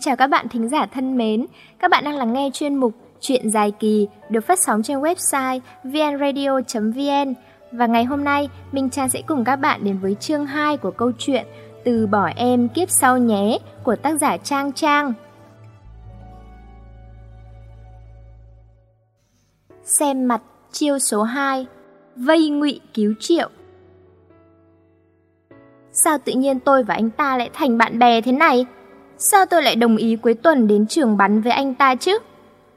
Xin chào các bạn thính giả thân mến. Các bạn đang lắng nghe chuyên mục Chuyện dài kỳ được phát sóng trên website vnradio.vn. Và ngày hôm nay, Minh Trang sẽ cùng các bạn đến với chương 2 của câu chuyện Từ bỏ em kiếp sau nhé của tác giả Trang Trang. Xem mặt chiêu số 2 Vây ngụy cứu triệu Sao tự nhiên tôi và anh ta lại thành bạn bè thế này? Sao tôi lại đồng ý cuối tuần đến trường bắn với anh ta chứ?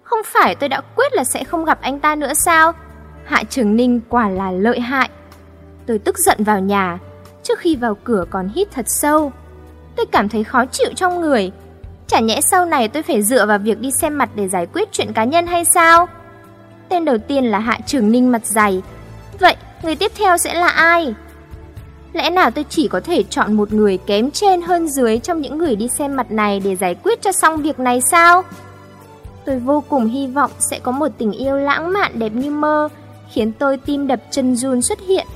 Không phải tôi đã quyết là sẽ không gặp anh ta nữa sao? Hạ Trường Ninh quả là lợi hại. Tôi tức giận vào nhà, trước khi vào cửa còn hít thật sâu. Tôi cảm thấy khó chịu trong người. Chả nhẽ sau này tôi phải dựa vào việc đi xem mặt để giải quyết chuyện cá nhân hay sao? Tên đầu tiên là Hạ Trường Ninh mặt dày. Vậy, người tiếp theo sẽ là ai? Lẽ nào tôi chỉ có thể chọn một người kém trên hơn dưới trong những người đi xem mặt này để giải quyết cho xong việc này sao? Tôi vô cùng hy vọng sẽ có một tình yêu lãng mạn đẹp như mơ, khiến tôi tim đập chân run xuất hiện.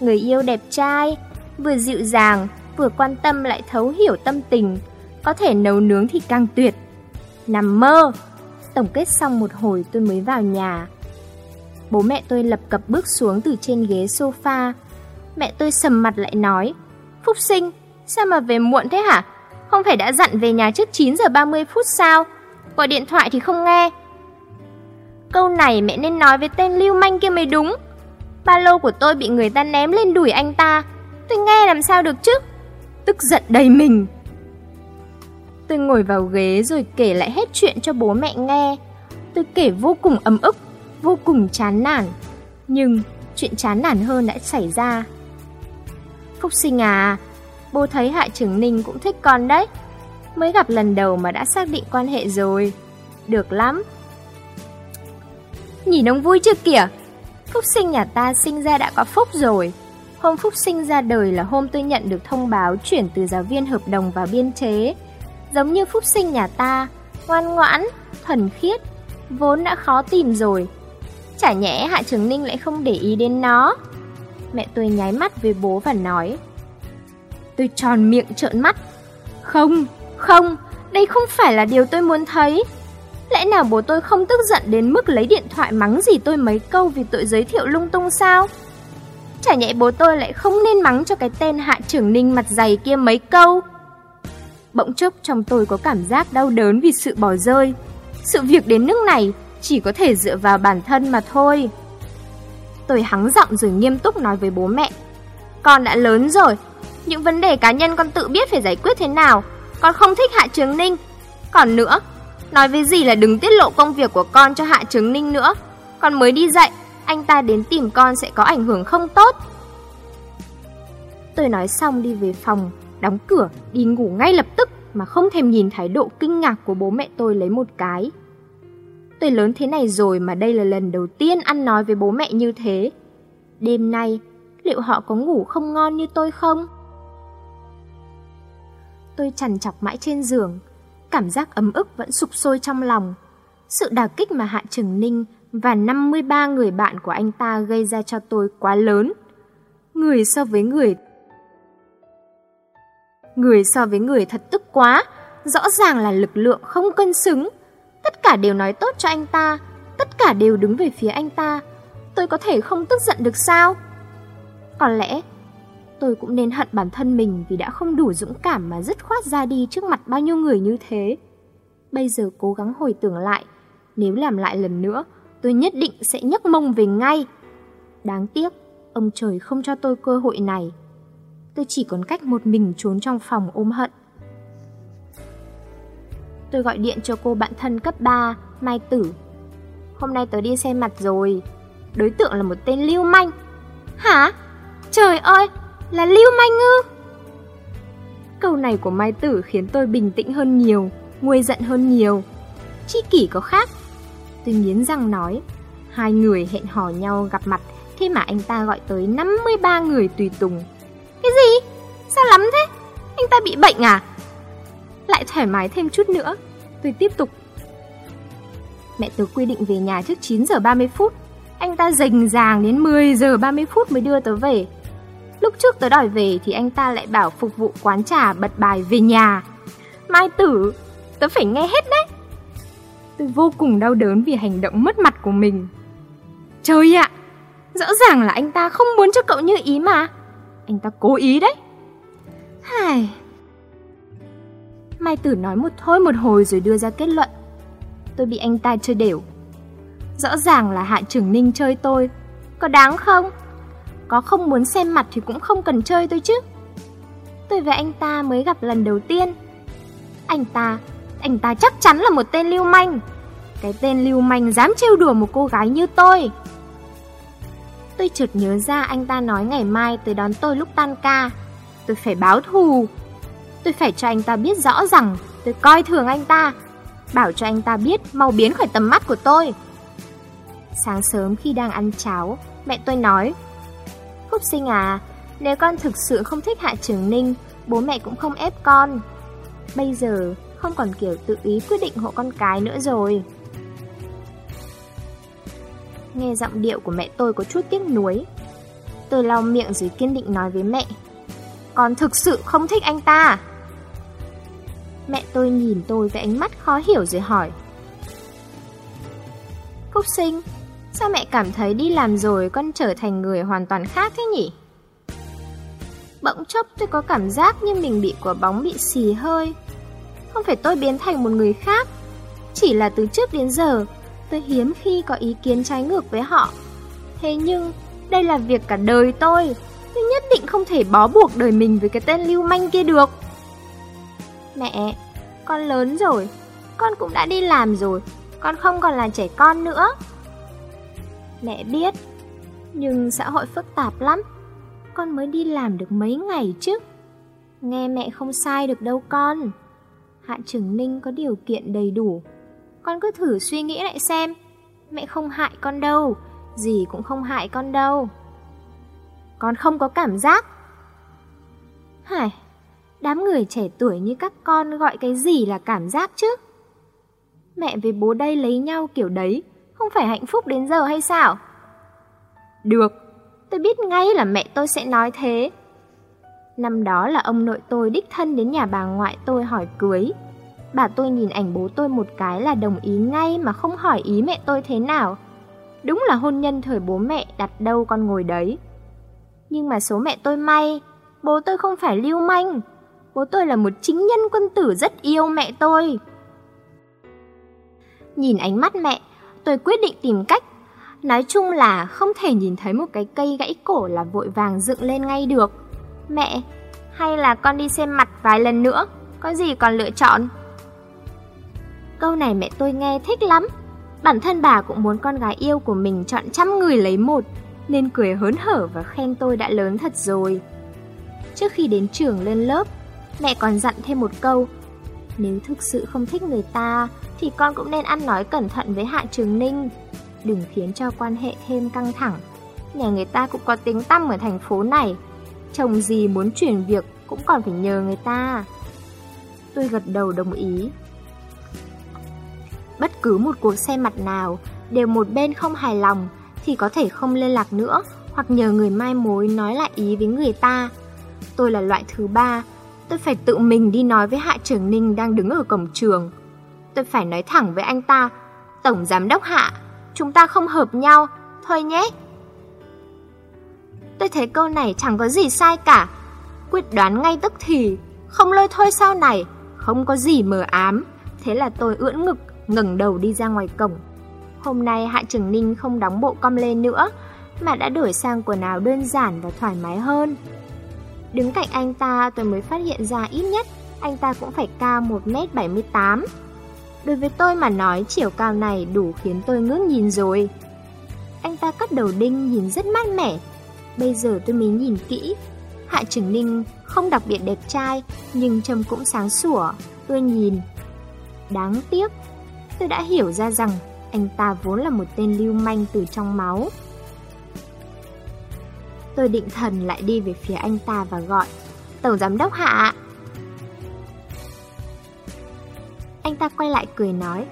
Người yêu đẹp trai, vừa dịu dàng, vừa quan tâm lại thấu hiểu tâm tình, có thể nấu nướng thì càng tuyệt. Nằm mơ! Tổng kết xong một hồi tôi mới vào nhà. Bố mẹ tôi lập cập bước xuống từ trên ghế sofa, Mẹ tôi sầm mặt lại nói Phúc sinh, sao mà về muộn thế hả? Không phải đã dặn về nhà trước 9 giờ 30 phút sao? Gọi điện thoại thì không nghe. Câu này mẹ nên nói với tên lưu manh kia mới đúng. Ba lô của tôi bị người ta ném lên đuổi anh ta. Tôi nghe làm sao được chứ? Tức giận đầy mình. Tôi ngồi vào ghế rồi kể lại hết chuyện cho bố mẹ nghe. Tôi kể vô cùng ấm ức Vô cùng chán nản. Nhưng chuyện chán nản hơn đã xảy ra. Phúc sinh à, bố thấy Hạ Trường Ninh cũng thích con đấy. Mới gặp lần đầu mà đã xác định quan hệ rồi. Được lắm. Nhìn ông vui chưa kìa? Phúc sinh nhà ta sinh ra đã có phúc rồi. Hôm Phúc sinh ra đời là hôm tôi nhận được thông báo chuyển từ giáo viên hợp đồng vào biên chế. Giống như Phúc sinh nhà ta, ngoan ngoãn, thuần khiết, vốn đã khó tìm rồi. Chả nhẽ Hạ Trường Ninh lại không để ý đến nó. Mẹ tôi nháy mắt với bố và nói. Tôi tròn miệng trợn mắt. Không, không, đây không phải là điều tôi muốn thấy. Lẽ nào bố tôi không tức giận đến mức lấy điện thoại mắng gì tôi mấy câu vì tội giới thiệu lung tung sao? Chả nhẽ bố tôi lại không nên mắng cho cái tên hạ trưởng ninh mặt dày kia mấy câu? Bỗng chốc trong tôi có cảm giác đau đớn vì sự bỏ rơi. Sự việc đến nước này chỉ có thể dựa vào bản thân mà thôi. Tôi hắng giọng rồi nghiêm túc nói với bố mẹ. Con đã lớn rồi, những vấn đề cá nhân con tự biết phải giải quyết thế nào. Con không thích Hạ Trường Ninh. Còn nữa, nói với gì là đừng tiết lộ công việc của con cho Hạ Trường Ninh nữa. Con mới đi dạy, anh ta đến tìm con sẽ có ảnh hưởng không tốt. Tôi nói xong đi về phòng, đóng cửa, đi ngủ ngay lập tức mà không thèm nhìn thái độ kinh ngạc của bố mẹ tôi lấy một cái. Tôi lớn thế này rồi mà đây là lần đầu tiên ăn nói với bố mẹ như thế. Đêm nay, liệu họ có ngủ không ngon như tôi không? Tôi chằn chọc mãi trên giường, cảm giác ấm ức vẫn sụp sôi trong lòng. Sự đả kích mà Hạ Trường Ninh và 53 người bạn của anh ta gây ra cho tôi quá lớn. Người so với người Người so với người thật tức quá, rõ ràng là lực lượng không cân xứng. Tất cả đều nói tốt cho anh ta, tất cả đều đứng về phía anh ta. Tôi có thể không tức giận được sao? Có lẽ tôi cũng nên hận bản thân mình vì đã không đủ dũng cảm mà dứt khoát ra đi trước mặt bao nhiêu người như thế. Bây giờ cố gắng hồi tưởng lại, nếu làm lại lần nữa, tôi nhất định sẽ nhấc mông về ngay. Đáng tiếc, ông trời không cho tôi cơ hội này. Tôi chỉ còn cách một mình trốn trong phòng ôm hận. Tôi gọi điện cho cô bạn thân cấp 3, Mai Tử. Hôm nay tớ đi xem mặt rồi. Đối tượng là một tên lưu manh. Hả? Trời ơi, là lưu manh ư? Câu này của Mai Tử khiến tôi bình tĩnh hơn nhiều, nguôi giận hơn nhiều. Chi kỷ có khác. Tôi nghiến răng nói, hai người hẹn hò nhau gặp mặt, thế mà anh ta gọi tới 53 người tùy tùng. Cái gì? Sao lắm thế? Anh ta bị bệnh à? Lại thoải mái thêm chút nữa. Tôi tiếp tục. Mẹ tớ quy định về nhà trước 9 giờ 30 phút. Anh ta rình ràng đến 10 giờ 30 phút mới đưa tớ về. Lúc trước tớ đòi về thì anh ta lại bảo phục vụ quán trà bật bài về nhà. Mai tử, tớ phải nghe hết đấy. Tôi vô cùng đau đớn vì hành động mất mặt của mình. Trời ạ, rõ ràng là anh ta không muốn cho cậu như ý mà. Anh ta cố ý đấy. Hài... Mai Tử nói một thôi một hồi rồi đưa ra kết luận. Tôi bị anh ta chơi đều. Rõ ràng là Hạ Trường Ninh chơi tôi. Có đáng không? Có không muốn xem mặt thì cũng không cần chơi tôi chứ. Tôi và anh ta mới gặp lần đầu tiên. Anh ta, anh ta chắc chắn là một tên lưu manh. Cái tên lưu manh dám trêu đùa một cô gái như tôi. Tôi chợt nhớ ra anh ta nói ngày mai tới đón tôi lúc tan ca. Tôi phải báo thù. Tôi phải cho anh ta biết rõ rằng tôi coi thường anh ta. Bảo cho anh ta biết mau biến khỏi tầm mắt của tôi. Sáng sớm khi đang ăn cháo, mẹ tôi nói Phúc sinh à, nếu con thực sự không thích Hạ Trường Ninh, bố mẹ cũng không ép con. Bây giờ không còn kiểu tự ý quyết định hộ con cái nữa rồi. Nghe giọng điệu của mẹ tôi có chút tiếc nuối. Tôi lau miệng rồi kiên định nói với mẹ. Con thực sự không thích anh ta. Mẹ tôi nhìn tôi với ánh mắt khó hiểu rồi hỏi. Phúc sinh, sao mẹ cảm thấy đi làm rồi con trở thành người hoàn toàn khác thế nhỉ? Bỗng chốc tôi có cảm giác như mình bị quả bóng bị xì hơi. Không phải tôi biến thành một người khác, chỉ là từ trước đến giờ tôi hiếm khi có ý kiến trái ngược với họ. Thế nhưng, đây là việc cả đời tôi, tôi nhất định không thể bó buộc đời mình với cái tên lưu manh kia được. Mẹ, con lớn rồi, con cũng đã đi làm rồi, con không còn là trẻ con nữa. Mẹ biết, nhưng xã hội phức tạp lắm, con mới đi làm được mấy ngày chứ. Nghe mẹ không sai được đâu con. Hạ Trường Ninh có điều kiện đầy đủ. Con cứ thử suy nghĩ lại xem, mẹ không hại con đâu, gì cũng không hại con đâu. Con không có cảm giác. Hải, đám người trẻ tuổi như các con gọi cái gì là cảm giác chứ? Mẹ với bố đây lấy nhau kiểu đấy, không phải hạnh phúc đến giờ hay sao? Được, tôi biết ngay là mẹ tôi sẽ nói thế. Năm đó là ông nội tôi đích thân đến nhà bà ngoại tôi hỏi cưới. Bà tôi nhìn ảnh bố tôi một cái là đồng ý ngay mà không hỏi ý mẹ tôi thế nào. Đúng là hôn nhân thời bố mẹ đặt đâu con ngồi đấy. Nhưng mà số mẹ tôi may, bố tôi không phải lưu manh. Bố tôi là một chính nhân quân tử rất yêu mẹ tôi. Nhìn ánh mắt mẹ, tôi quyết định tìm cách. Nói chung là không thể nhìn thấy một cái cây gãy cổ là vội vàng dựng lên ngay được. Mẹ, hay là con đi xem mặt vài lần nữa, có gì còn lựa chọn? Câu này mẹ tôi nghe thích lắm. Bản thân bà cũng muốn con gái yêu của mình chọn trăm người lấy một, nên cười hớn hở và khen tôi đã lớn thật rồi. Trước khi đến trường lên lớp, mẹ còn dặn thêm một câu. Nếu thực sự không thích người ta, thì con cũng nên ăn nói cẩn thận với Hạ Trường Ninh. Đừng khiến cho quan hệ thêm căng thẳng. Nhà người ta cũng có tính tâm ở thành phố này. Chồng gì muốn chuyển việc cũng còn phải nhờ người ta. Tôi gật đầu đồng ý. Bất cứ một cuộc xe mặt nào, đều một bên không hài lòng, thì có thể không liên lạc nữa, hoặc nhờ người mai mối nói lại ý với người ta. Tôi là loại thứ ba, tôi phải tự mình đi nói với Hạ Trường Ninh đang đứng ở cổng trường. Tôi phải nói thẳng với anh ta, Tổng Giám Đốc Hạ, chúng ta không hợp nhau, thôi nhé. Tôi thấy câu này chẳng có gì sai cả, quyết đoán ngay tức thì, không lôi thôi sau này, không có gì mờ ám. Thế là tôi ưỡn ngực, ngẩng đầu đi ra ngoài cổng. Hôm nay Hạ Trường Ninh không đóng bộ com lên nữa, mà đã đổi sang quần áo đơn giản và thoải mái hơn. Đứng cạnh anh ta tôi mới phát hiện ra ít nhất anh ta cũng phải cao 1m78. Đối với tôi mà nói chiều cao này đủ khiến tôi ngước nhìn rồi. Anh ta cắt đầu đinh nhìn rất mát mẻ. Bây giờ tôi mới nhìn kỹ. Hạ Trường Ninh không đặc biệt đẹp trai nhưng trông cũng sáng sủa, tôi nhìn. Đáng tiếc, tôi đã hiểu ra rằng anh ta vốn là một tên lưu manh từ trong máu. Tôi định thần lại đi về phía anh ta và gọi Tổng giám đốc hạ Anh ta quay lại cười nói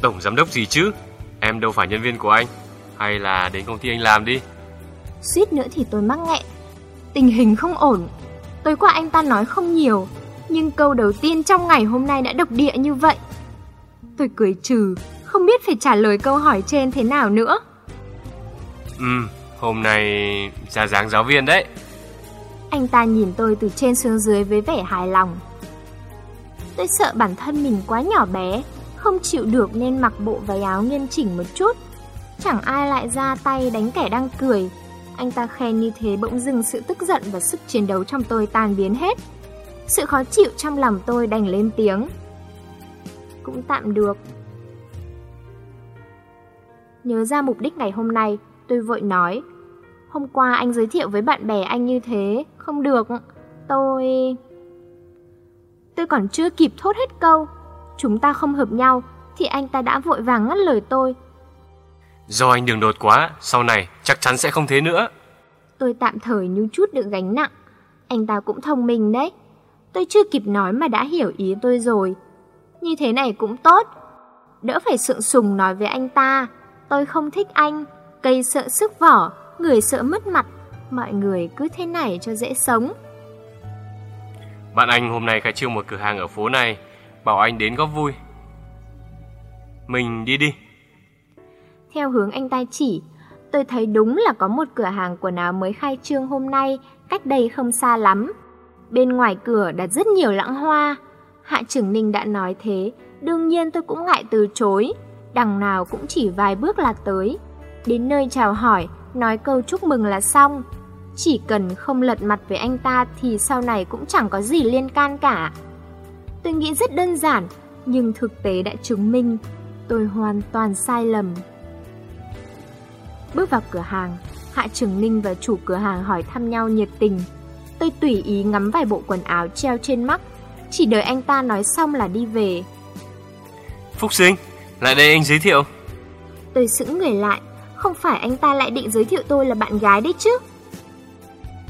Tổng giám đốc gì chứ? Em đâu phải nhân viên của anh. Hay là đến công ty anh làm đi. Suýt nữa thì tôi mắc nghẹn. Tình hình không ổn. Tối qua anh ta nói không nhiều Nhưng câu đầu tiên trong ngày hôm nay đã độc địa như vậy. Tôi cười trừ, không biết phải trả lời câu hỏi trên thế nào nữa. Ừ, hôm nay ra dáng giáo viên đấy. Anh ta nhìn tôi từ trên xuống dưới với vẻ hài lòng. Tôi sợ bản thân mình quá nhỏ bé, không chịu được nên mặc bộ váy áo nghiêm chỉnh một chút. Chẳng ai lại ra tay đánh kẻ đang cười. Anh ta khen như thế bỗng dưng sự tức giận và sức chiến đấu trong tôi tan biến hết. Sự khó chịu trong lòng tôi đành lên tiếng. Cũng tạm được. Nhớ ra mục đích ngày hôm nay, tôi vội nói. Hôm qua anh giới thiệu với bạn bè anh như thế, không được. Tôi... Tôi còn chưa kịp thốt hết câu. Chúng ta không hợp nhau, thì anh ta đã vội vàng ngắt lời tôi. Do anh đường đột quá, sau này chắc chắn sẽ không thế nữa. Tôi tạm thời như chút được gánh nặng. Anh ta cũng thông minh đấy. Tôi chưa kịp nói mà đã hiểu ý tôi rồi. Như thế này cũng tốt. Đỡ phải sượng sùng nói với anh ta. Tôi không thích anh. Cây sợ sức vỏ, người sợ mất mặt. Mọi người cứ thế này cho dễ sống. Bạn anh hôm nay khai trương một cửa hàng ở phố này. Bảo anh đến góp vui. Mình đi đi. Theo hướng anh ta chỉ, tôi thấy đúng là có một cửa hàng quần áo mới khai trương hôm nay, cách đây không xa lắm. Bên ngoài cửa đặt rất nhiều lãng hoa. Hạ trưởng Ninh đã nói thế, đương nhiên tôi cũng ngại từ chối. Đằng nào cũng chỉ vài bước là tới. Đến nơi chào hỏi, nói câu chúc mừng là xong. Chỉ cần không lật mặt với anh ta thì sau này cũng chẳng có gì liên can cả. Tôi nghĩ rất đơn giản, nhưng thực tế đã chứng minh tôi hoàn toàn sai lầm. Bước vào cửa hàng, Hạ Trường Ninh và chủ cửa hàng hỏi thăm nhau nhiệt tình. Tôi tùy ý ngắm vài bộ quần áo treo trên mắt, chỉ đợi anh ta nói xong là đi về. Phúc Sinh, lại đây anh giới thiệu. Tôi sững người lại, không phải anh ta lại định giới thiệu tôi là bạn gái đấy chứ?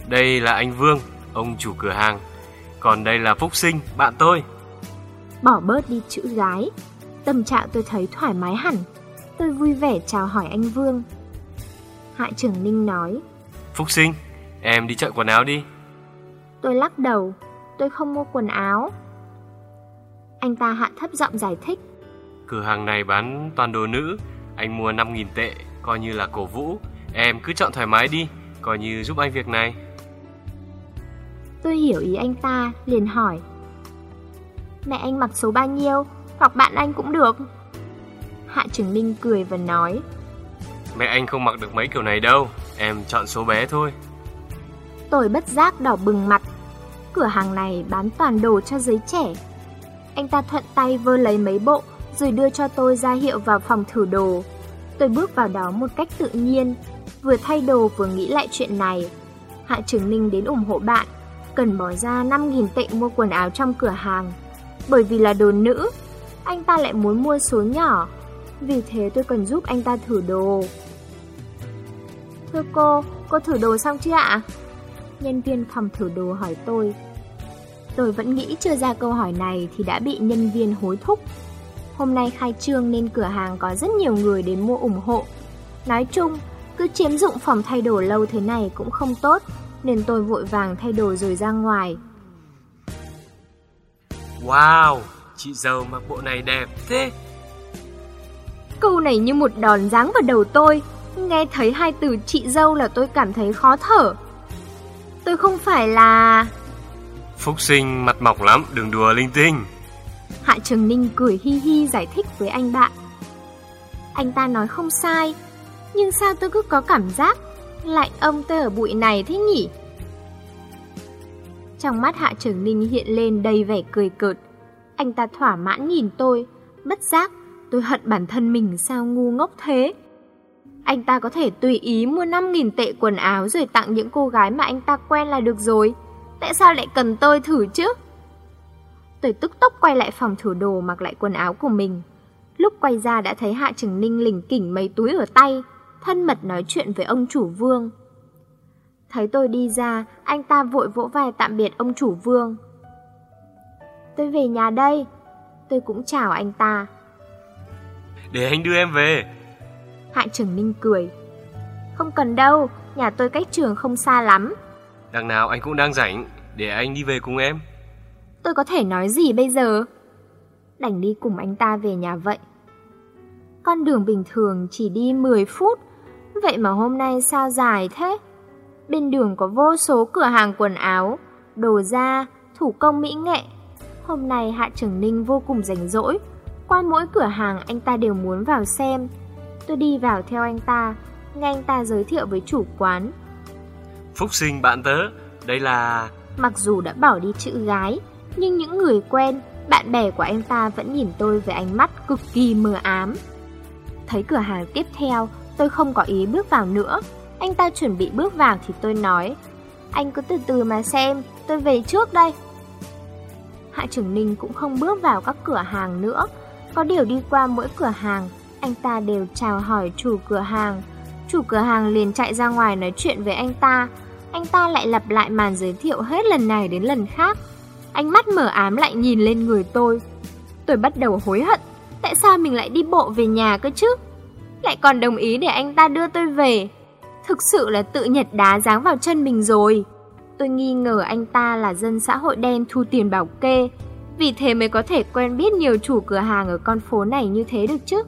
Đây là anh Vương, ông chủ cửa hàng. Còn đây là Phúc Sinh, bạn tôi. Bỏ bớt đi chữ gái, tâm trạng tôi thấy thoải mái hẳn. Tôi vui vẻ chào hỏi anh Vương. Hạ trưởng Ninh nói Phúc sinh, em đi chợ quần áo đi Tôi lắc đầu Tôi không mua quần áo Anh ta hạ thấp giọng giải thích Cửa hàng này bán toàn đồ nữ Anh mua 5.000 tệ Coi như là cổ vũ. Em cứ chọn thoải mái đi Coi như giúp anh việc này. Tôi hiểu ý anh ta liền hỏi. Mẹ anh mặc số bao nhiêu Hoặc bạn anh cũng được. Hạ trưởng Ninh cười và nói. Mẹ anh không mặc được mấy kiểu này đâu Em chọn số bé thôi. Tôi bất giác đỏ bừng mặt. Cửa hàng này bán toàn đồ cho giới trẻ. Anh ta thuận tay vơ lấy mấy bộ Rồi đưa cho tôi ra hiệu vào phòng thử đồ Tôi bước vào đó một cách tự nhiên Vừa thay đồ vừa nghĩ lại chuyện này Hạ Trường Ninh đến ủng hộ bạn Cần bỏ ra 5.000 tệ mua quần áo trong cửa hàng Bởi vì là đồ nữ Anh ta lại muốn mua số nhỏ Vì thế tôi cần giúp anh ta thử đồ Thưa cô, cô thử đồ xong chưa ạ? Nhân viên phòng thử đồ hỏi tôi. Tôi vẫn nghĩ chưa ra câu hỏi này thì đã bị nhân viên hối thúc. Hôm nay khai trương nên cửa hàng có rất nhiều người đến mua ủng hộ. Nói chung, cứ chiếm dụng phòng thay đồ lâu thế này cũng không tốt, nên tôi vội vàng thay đồ rồi ra ngoài. Wow, chị dâu mặc bộ này đẹp thế. Câu này như một đòn giáng vào đầu tôi, Nghe thấy hai từ chị dâu là tôi cảm thấy khó thở. Tôi không phải là... Phúc sinh mặt mỏng lắm, đừng đùa linh tinh. Hạ Trường Ninh cười hi hi giải thích với anh bạn. Anh ta nói không sai, nhưng sao tôi cứ có cảm giác lạnh ông tôi ở bụi này thế nhỉ? Trong mắt Hạ Trường Ninh hiện lên đầy vẻ cười cợt. Anh ta thỏa mãn nhìn tôi, bất giác tôi hận bản thân mình sao ngu ngốc thế. Anh ta có thể tùy ý mua 5.000 tệ quần áo rồi tặng những cô gái mà anh ta quen là được rồi. Tại sao lại cần tôi thử chứ? Tôi tức tốc quay lại phòng thử đồ mặc lại quần áo của mình. Lúc quay ra đã thấy Hạ Trừng Ninh lỉnh kỉnh mấy túi ở tay, thân mật nói chuyện với ông chủ vương. Thấy tôi đi ra, anh ta vội vỗ vai tạm biệt ông chủ vương. Tôi về nhà đây. Tôi cũng chào anh ta. Để anh đưa em về. Hạ Trường Ninh cười. Không cần đâu, nhà tôi cách trường không xa lắm. Đằng nào anh cũng đang rảnh, để anh đi về cùng em. Tôi có thể nói gì bây giờ? Đành đi cùng anh ta về nhà vậy. Con đường bình thường chỉ đi 10 phút, vậy mà hôm nay sao dài thế? Bên đường có vô số cửa hàng quần áo, đồ da, thủ công mỹ nghệ. Hôm nay Hạ Trường Ninh vô cùng rảnh rỗi, qua mỗi cửa hàng anh ta đều muốn vào xem. Tôi đi vào theo anh ta, nghe anh ta giới thiệu với chủ quán. Phúc sinh bạn tớ, đây là... Mặc dù đã bỏ đi chữ gái, nhưng những người quen, bạn bè của anh ta vẫn nhìn tôi với ánh mắt cực kỳ mờ ám. Thấy cửa hàng tiếp theo, tôi không có ý bước vào nữa. Anh ta chuẩn bị bước vào thì tôi nói, anh cứ từ từ mà xem, tôi về trước đây. Hạ trưởng Ninh cũng không bước vào các cửa hàng nữa, có điều đi qua mỗi cửa hàng, anh ta đều chào hỏi chủ cửa hàng. Chủ cửa hàng liền chạy ra ngoài nói chuyện với anh ta, anh ta lại lặp lại màn giới thiệu hết lần này đến lần khác. Ánh mắt mở ám lại nhìn lên người tôi. Tôi bắt đầu hối hận, tại sao mình lại đi bộ về nhà cơ chứ? Lại còn đồng ý để anh ta đưa tôi về. Thực sự là tự nhật đá dáng vào chân mình rồi. Tôi nghi ngờ anh ta là dân xã hội đen thu tiền bảo kê. Vì thế mới có thể quen biết nhiều chủ cửa hàng ở con phố này như thế được chứ.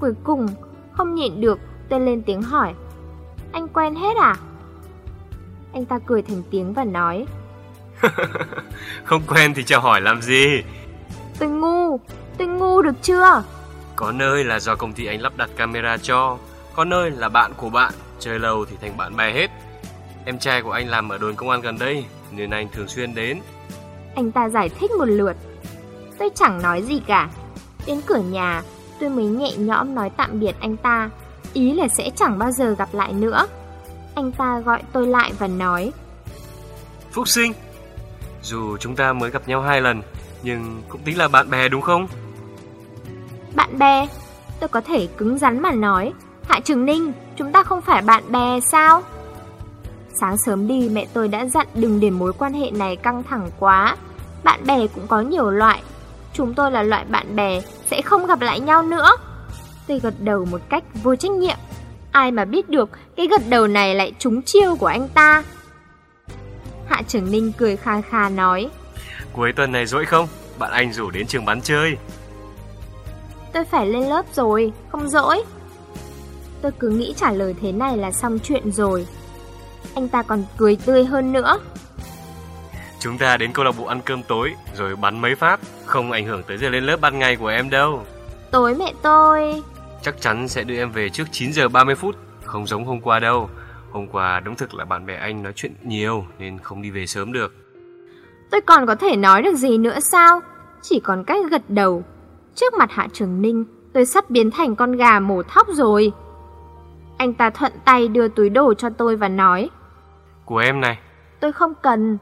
Cuối cùng, không nhịn được, tôi lên tiếng hỏi. Anh quen hết à? Anh ta cười thành tiếng và nói không quen thì chào hỏi làm gì? Tôi ngu, tôi ngu được chưa? Có nơi là do công ty anh lắp đặt camera cho, có nơi là bạn của bạn, chơi lâu thì thành bạn bè hết. Em trai của anh làm ở đồn công an gần đây, nên anh thường xuyên đến. Anh ta giải thích một lượt. Tôi chẳng nói gì cả. Đến cửa nhà, tôi mới nhẹ nhõm nói tạm biệt anh ta, ý là sẽ chẳng bao giờ gặp lại nữa. Anh ta gọi tôi lại và nói Phúc sinh, dù chúng ta mới gặp nhau hai lần, nhưng cũng tính là bạn bè đúng không? Bạn bè? Tôi có thể cứng rắn mà nói Hạ Trường Ninh, chúng ta không phải bạn bè sao? Sáng sớm đi mẹ tôi đã dặn đừng để mối quan hệ này căng thẳng quá Bạn bè cũng có nhiều loại Chúng tôi là loại bạn bè Sẽ không gặp lại nhau nữa Tôi gật đầu một cách vô trách nhiệm Ai mà biết được Cái gật đầu này lại trúng chiêu của anh ta Hạ trưởng Ninh cười kha kha nói. Cuối tuần này rỗi không? Bạn anh rủ đến trường bắn chơi. Tôi phải lên lớp rồi, không rỗi. Tôi cứ nghĩ trả lời thế này là xong chuyện rồi. Anh ta còn cười tươi hơn nữa. Chúng ta đến câu lạc bộ ăn cơm tối Rồi bắn mấy phát. Không ảnh hưởng tới giờ lên lớp ban ngày của em đâu. Tối mẹ tôi. Chắc chắn sẽ đưa em về trước 9 giờ 30 phút. Không giống hôm qua đâu Hôm qua đúng thực là bạn bè anh nói chuyện nhiều Nên không đi về sớm được. Tôi còn có thể nói được gì nữa sao? Chỉ còn cách gật đầu. Trước mặt Hạ Trường Ninh Tôi sắp biến thành con gà mổ thóc rồi. Anh ta thuận tay đưa túi đồ cho tôi và nói Của em này. Tôi không cần.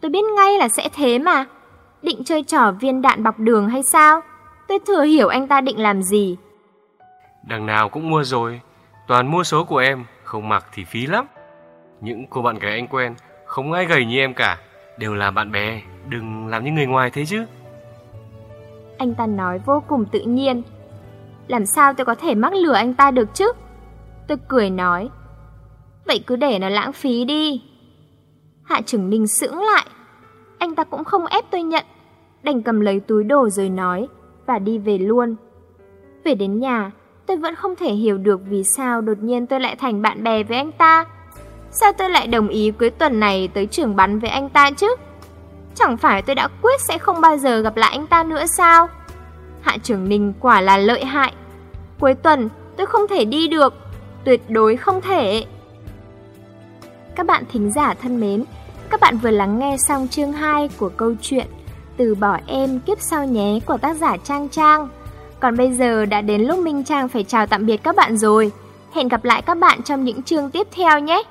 Tôi biết ngay là sẽ thế mà. Định chơi trò viên đạn bọc đường hay sao? Tôi thừa hiểu anh ta định làm gì. Đằng nào cũng mua rồi. Toàn mua số của em không mặc thì phí lắm. Những cô bạn gái anh quen, Không ai gầy như em cả, Đều là bạn bè, Đừng làm như người ngoài thế chứ. Anh ta nói vô cùng tự nhiên. Làm sao tôi có thể mắc lừa anh ta được chứ? Tôi cười nói, Vậy cứ để nó lãng phí đi. Hạ trưởng ninh sững lại. Anh ta cũng không ép tôi nhận. Đành cầm lấy túi đồ rồi nói Và đi về luôn. Về đến nhà Tôi vẫn không thể hiểu được vì sao đột nhiên tôi lại thành bạn bè với anh ta. Sao tôi lại đồng ý cuối tuần này tới trường bắn với anh ta chứ? Chẳng phải tôi đã quyết sẽ không bao giờ gặp lại anh ta nữa sao? Hạ trưởng Ninh quả là lợi hại. Cuối tuần, tôi không thể đi được. Tuyệt đối không thể. Các bạn thính giả thân mến, Các bạn vừa lắng nghe xong chương 2 của câu chuyện Từ bỏ em kiếp sau nhé của tác giả Trang Trang. Còn bây giờ đã đến lúc Minh Trang phải chào tạm biệt các bạn rồi. Hẹn gặp lại các bạn trong những chương tiếp theo nhé.